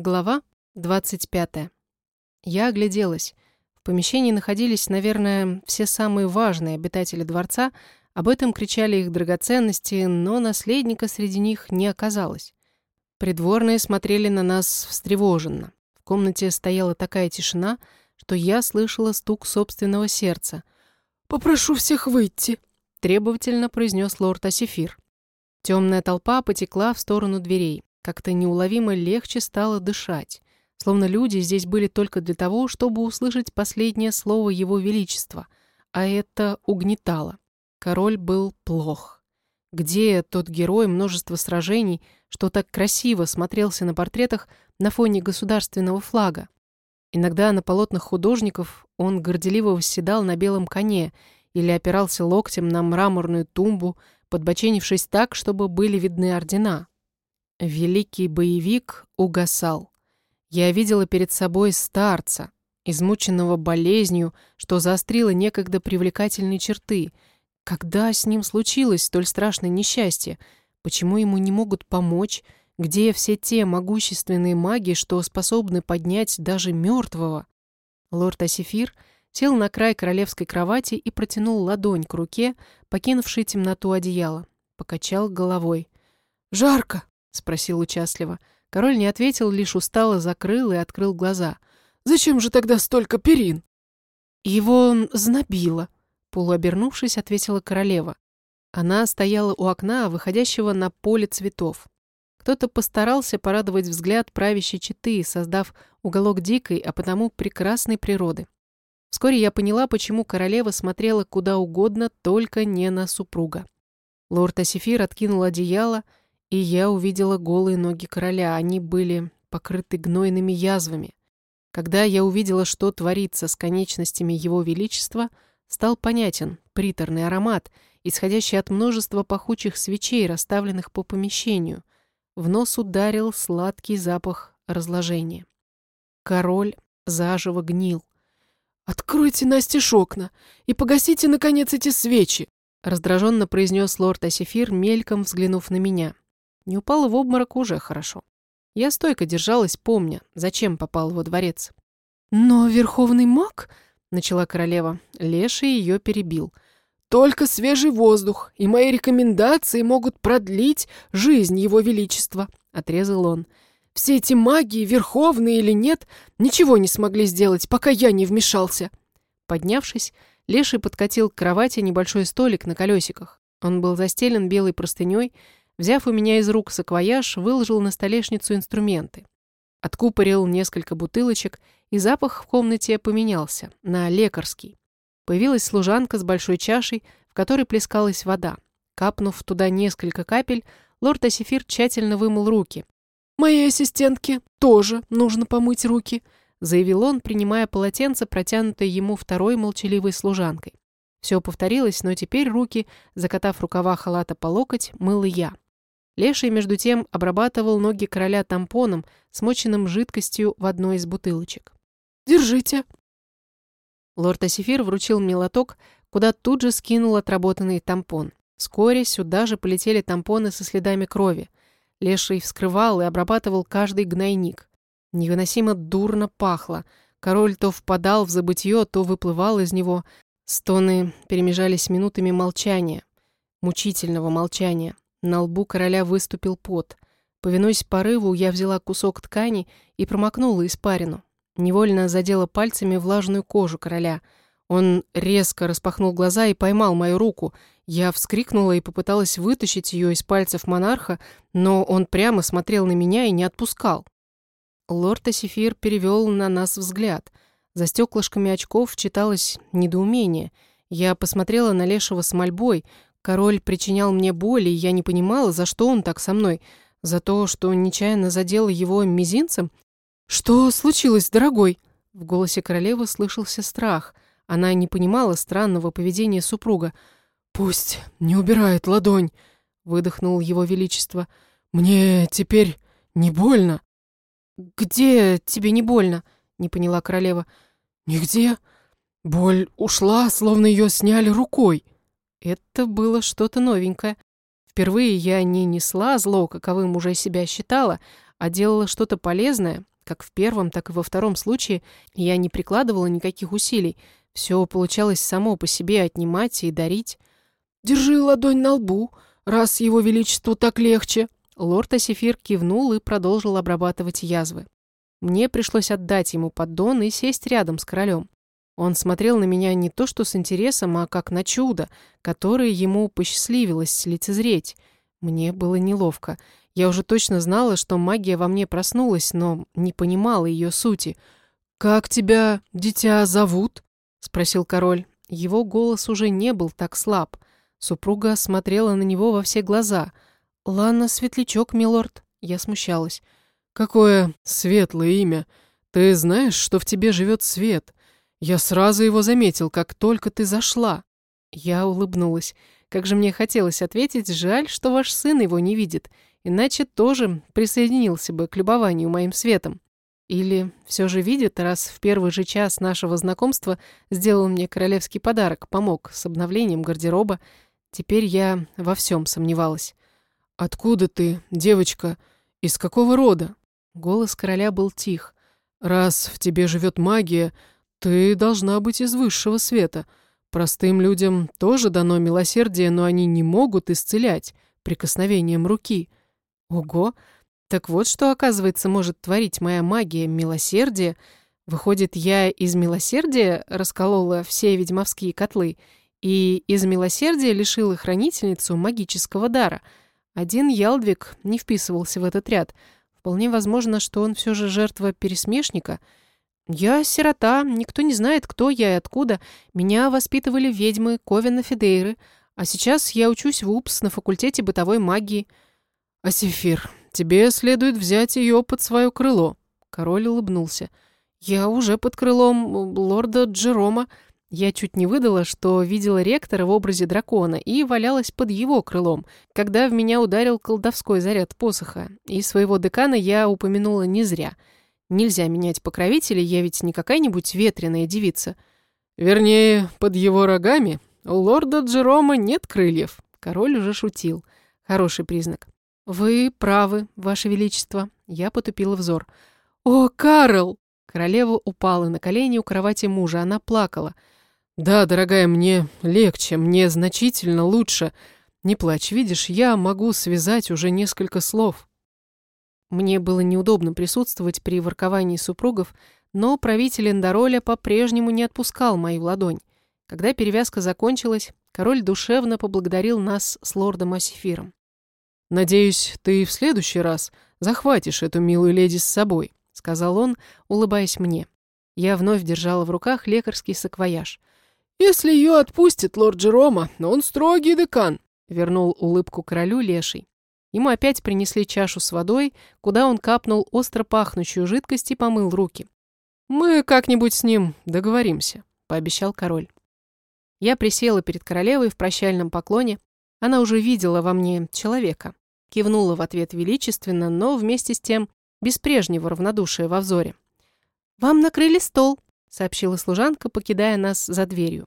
Глава 25. Я огляделась. В помещении находились, наверное, все самые важные обитатели дворца, об этом кричали их драгоценности, но наследника среди них не оказалось. Придворные смотрели на нас встревоженно. В комнате стояла такая тишина, что я слышала стук собственного сердца. «Попрошу всех выйти», — требовательно произнес лорд Асифир. Темная толпа потекла в сторону дверей. Как-то неуловимо легче стало дышать. Словно люди здесь были только для того, чтобы услышать последнее слово Его Величества. А это угнетало. Король был плох. Где тот герой множества сражений, что так красиво смотрелся на портретах на фоне государственного флага? Иногда на полотнах художников он горделиво восседал на белом коне или опирался локтем на мраморную тумбу, подбоченившись так, чтобы были видны ордена. Великий боевик угасал. Я видела перед собой старца, измученного болезнью, что заострило некогда привлекательные черты. Когда с ним случилось столь страшное несчастье? Почему ему не могут помочь? Где все те могущественные маги, что способны поднять даже мертвого? Лорд Асифир сел на край королевской кровати и протянул ладонь к руке, покинувшей темноту одеяла. Покачал головой. «Жарко!» — спросил участливо. Король не ответил, лишь устало закрыл и открыл глаза. «Зачем же тогда столько перин?» «Его знобило», — полуобернувшись, ответила королева. Она стояла у окна, выходящего на поле цветов. Кто-то постарался порадовать взгляд правящей четы, создав уголок дикой, а потому прекрасной природы. Вскоре я поняла, почему королева смотрела куда угодно, только не на супруга. Лорд Асифир откинул одеяло, и я увидела голые ноги короля. Они были покрыты гнойными язвами. Когда я увидела, что творится с конечностями его величества, стал понятен приторный аромат, исходящий от множества пахучих свечей, расставленных по помещению. В нос ударил сладкий запах разложения. Король заживо гнил. «Откройте настежь окна и погасите, наконец, эти свечи!» раздраженно произнес лорд Асифир, мельком взглянув на меня. Не упала в обморок уже хорошо. Я стойко держалась, помня, зачем попал во дворец. «Но верховный маг...» — начала королева. Леший ее перебил. «Только свежий воздух, и мои рекомендации могут продлить жизнь его величества», — отрезал он. «Все эти магии, верховные или нет, ничего не смогли сделать, пока я не вмешался». Поднявшись, Леший подкатил к кровати небольшой столик на колесиках. Он был застелен белой простыней, Взяв у меня из рук саквояж, выложил на столешницу инструменты. Откупорил несколько бутылочек, и запах в комнате поменялся на лекарский. Появилась служанка с большой чашей, в которой плескалась вода. Капнув туда несколько капель, лорд Асифир тщательно вымыл руки. «Моей ассистентке тоже нужно помыть руки», заявил он, принимая полотенце, протянутое ему второй молчаливой служанкой. Все повторилось, но теперь руки, закатав рукава халата по локоть, мыл я. Леший, между тем, обрабатывал ноги короля тампоном, смоченным жидкостью в одной из бутылочек. «Держите!» Лорд Асифир вручил мне лоток, куда тут же скинул отработанный тампон. Вскоре сюда же полетели тампоны со следами крови. Леший вскрывал и обрабатывал каждый гнойник. Невыносимо дурно пахло. Король то впадал в забытье, то выплывал из него. Стоны перемежались минутами молчания. Мучительного молчания. На лбу короля выступил пот. Повинуясь порыву, я взяла кусок ткани и промокнула испарину. Невольно задела пальцами влажную кожу короля. Он резко распахнул глаза и поймал мою руку. Я вскрикнула и попыталась вытащить ее из пальцев монарха, но он прямо смотрел на меня и не отпускал. Лорд Асифир перевел на нас взгляд. За стеклышками очков читалось недоумение. Я посмотрела на Лешего с мольбой, Король причинял мне боль, и я не понимала, за что он так со мной. За то, что нечаянно задела его мизинцем? «Что случилось, дорогой?» В голосе королевы слышался страх. Она не понимала странного поведения супруга. «Пусть не убирает ладонь», — выдохнул его величество. «Мне теперь не больно». «Где тебе не больно?» — не поняла королева. «Нигде. Боль ушла, словно ее сняли рукой». Это было что-то новенькое. Впервые я не несла зло, каковым уже себя считала, а делала что-то полезное, как в первом, так и во втором случае, я не прикладывала никаких усилий. Все получалось само по себе отнимать и дарить. «Держи ладонь на лбу, раз его величеству так легче». Лорд Асифир кивнул и продолжил обрабатывать язвы. Мне пришлось отдать ему поддон и сесть рядом с королем. Он смотрел на меня не то что с интересом, а как на чудо, которое ему посчастливилось лицезреть. Мне было неловко. Я уже точно знала, что магия во мне проснулась, но не понимала ее сути. «Как тебя, дитя, зовут?» — спросил король. Его голос уже не был так слаб. Супруга смотрела на него во все глаза. «Ланна Светлячок, милорд». Я смущалась. «Какое светлое имя! Ты знаешь, что в тебе живет свет? Я сразу его заметил, как только ты зашла». Я улыбнулась. Как же мне хотелось ответить, жаль, что ваш сын его не видит, иначе тоже присоединился бы к любованию моим светом. Или все же видит, раз в первый же час нашего знакомства сделал мне королевский подарок, помог с обновлением гардероба. Теперь я во всем сомневалась. «Откуда ты, девочка? Из какого рода?» Голос короля был тих. «Раз в тебе живет магия, ты должна быть из высшего света. Простым людям тоже дано милосердие, но они не могут исцелять прикосновением руки». «Ого! Так вот, что, оказывается, может творить моя магия милосердия. Выходит, я из милосердия расколола все ведьмовские котлы и из милосердия лишила хранительницу магического дара. Один Ялдвиг не вписывался в этот ряд — Вполне возможно, что он все же жертва пересмешника. Я сирота, никто не знает, кто я и откуда. Меня воспитывали ведьмы Ковина Фидейры, а сейчас я учусь в УПС на факультете бытовой магии. Асифир, тебе следует взять ее под свое крыло. Король улыбнулся. Я уже под крылом лорда Джерома. Я чуть не выдала, что видела ректора в образе дракона и валялась под его крылом, когда в меня ударил колдовской заряд посоха, и своего декана я упомянула не зря. Нельзя менять покровителей, я ведь не какая-нибудь ветреная девица. Вернее, под его рогами у лорда Джерома нет крыльев. Король уже шутил. Хороший признак. «Вы правы, Ваше Величество». Я потупила взор. «О, Карл!» Королева упала на колени у кровати мужа. Она плакала. «Да, дорогая, мне легче, мне значительно лучше. Не плачь, видишь, я могу связать уже несколько слов». Мне было неудобно присутствовать при ворковании супругов, но правитель Эндороля по-прежнему не отпускал мою ладонь. Когда перевязка закончилась, король душевно поблагодарил нас с лордом Асифиром. «Надеюсь, ты в следующий раз захватишь эту милую леди с собой», сказал он, улыбаясь мне. Я вновь держала в руках лекарский саквояж. «Если ее отпустит лорд Джерома, он строгий декан», — вернул улыбку королю леший. Ему опять принесли чашу с водой, куда он капнул остро пахнущую жидкость и помыл руки. «Мы как-нибудь с ним договоримся», — пообещал король. Я присела перед королевой в прощальном поклоне. Она уже видела во мне человека. Кивнула в ответ величественно, но вместе с тем без прежнего равнодушия во взоре. «Вам накрыли стол», — сообщила служанка, покидая нас за дверью.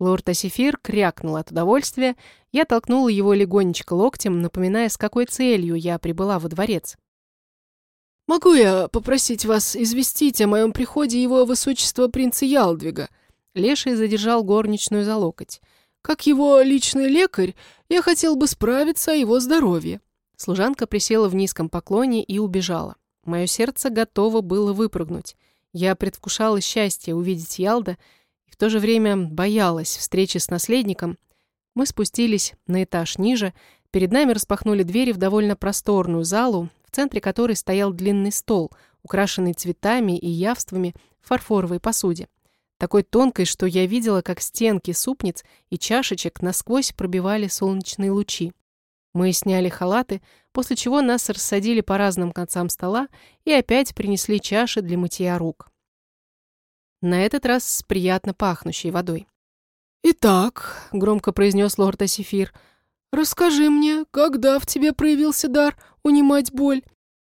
Лорд Асифир крякнул от удовольствия, я толкнула его легонечко локтем, напоминая, с какой целью я прибыла во дворец. «Могу я попросить вас известить о моем приходе его высочества принца Ялдвига?» Леший задержал горничную за локоть. «Как его личный лекарь, я хотел бы справиться о его здоровье». Служанка присела в низком поклоне и убежала. Мое сердце готово было выпрыгнуть. Я предвкушала счастье увидеть Ялда то же время боялась встречи с наследником. Мы спустились на этаж ниже, перед нами распахнули двери в довольно просторную залу, в центре которой стоял длинный стол, украшенный цветами и явствами в фарфоровой посуде. Такой тонкой, что я видела, как стенки супниц и чашечек насквозь пробивали солнечные лучи. Мы сняли халаты, после чего нас рассадили по разным концам стола и опять принесли чаши для мытья рук. На этот раз с приятно пахнущей водой. «Итак», — громко произнес лорд Асифир, — «расскажи мне, когда в тебе проявился дар унимать боль?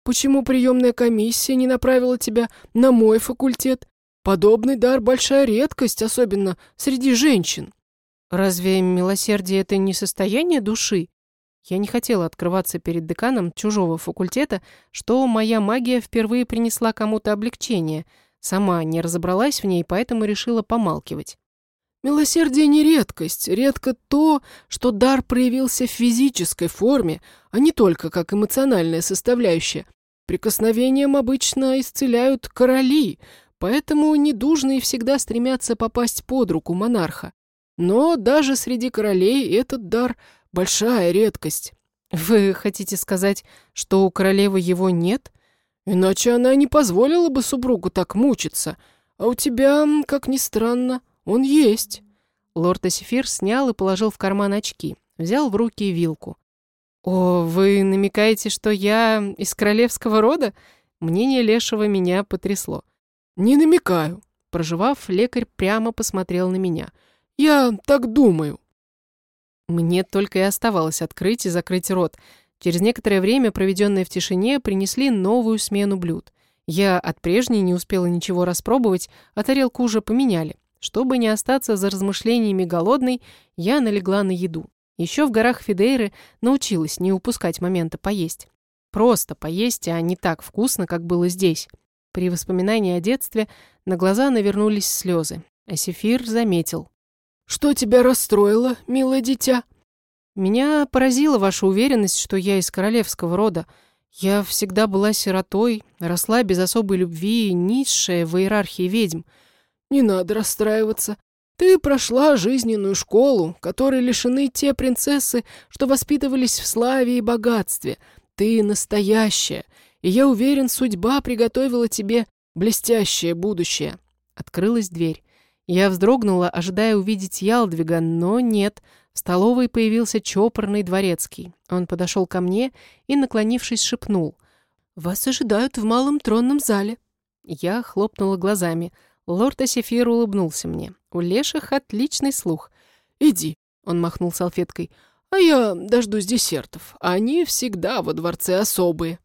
Почему приемная комиссия не направила тебя на мой факультет? Подобный дар — большая редкость, особенно среди женщин». «Разве милосердие — это не состояние души?» Я не хотела открываться перед деканом чужого факультета, что моя магия впервые принесла кому-то облегчение. Сама не разобралась в ней, поэтому решила помалкивать. Милосердие не редкость, редко то, что дар проявился в физической форме, а не только как эмоциональная составляющая. Прикосновением обычно исцеляют короли, поэтому недужные всегда стремятся попасть под руку монарха. Но даже среди королей этот дар – большая редкость. Вы хотите сказать, что у королевы его нет? Иначе она не позволила бы супругу так мучиться. А у тебя, как ни странно, он есть. Лорд Асифир снял и положил в карман очки, взял в руки вилку. «О, вы намекаете, что я из королевского рода?» Мнение Лешего меня потрясло. «Не намекаю», — проживав, лекарь прямо посмотрел на меня. «Я так думаю». Мне только и оставалось открыть и закрыть рот. Через некоторое время, проведенное в тишине, принесли новую смену блюд. Я от прежней не успела ничего распробовать, а тарелку уже поменяли. Чтобы не остаться за размышлениями голодной, я налегла на еду. Еще в горах Фидейры научилась не упускать момента поесть. Просто поесть, а не так вкусно, как было здесь. При воспоминании о детстве на глаза навернулись слезы, а Сефир заметил. «Что тебя расстроило, милое дитя?» «Меня поразила ваша уверенность, что я из королевского рода. Я всегда была сиротой, росла без особой любви, низшая в иерархии ведьм. Не надо расстраиваться. Ты прошла жизненную школу, которой лишены те принцессы, что воспитывались в славе и богатстве. Ты настоящая, и я уверен, судьба приготовила тебе блестящее будущее». Открылась дверь. Я вздрогнула, ожидая увидеть Ялдвига, но нет. В столовой появился чопорный дворецкий. Он подошел ко мне и, наклонившись, шепнул. «Вас ожидают в малом тронном зале». Я хлопнула глазами. Лорд Асефир улыбнулся мне. У леших отличный слух. «Иди», — он махнул салфеткой, — «а я дождусь десертов. Они всегда во дворце особые».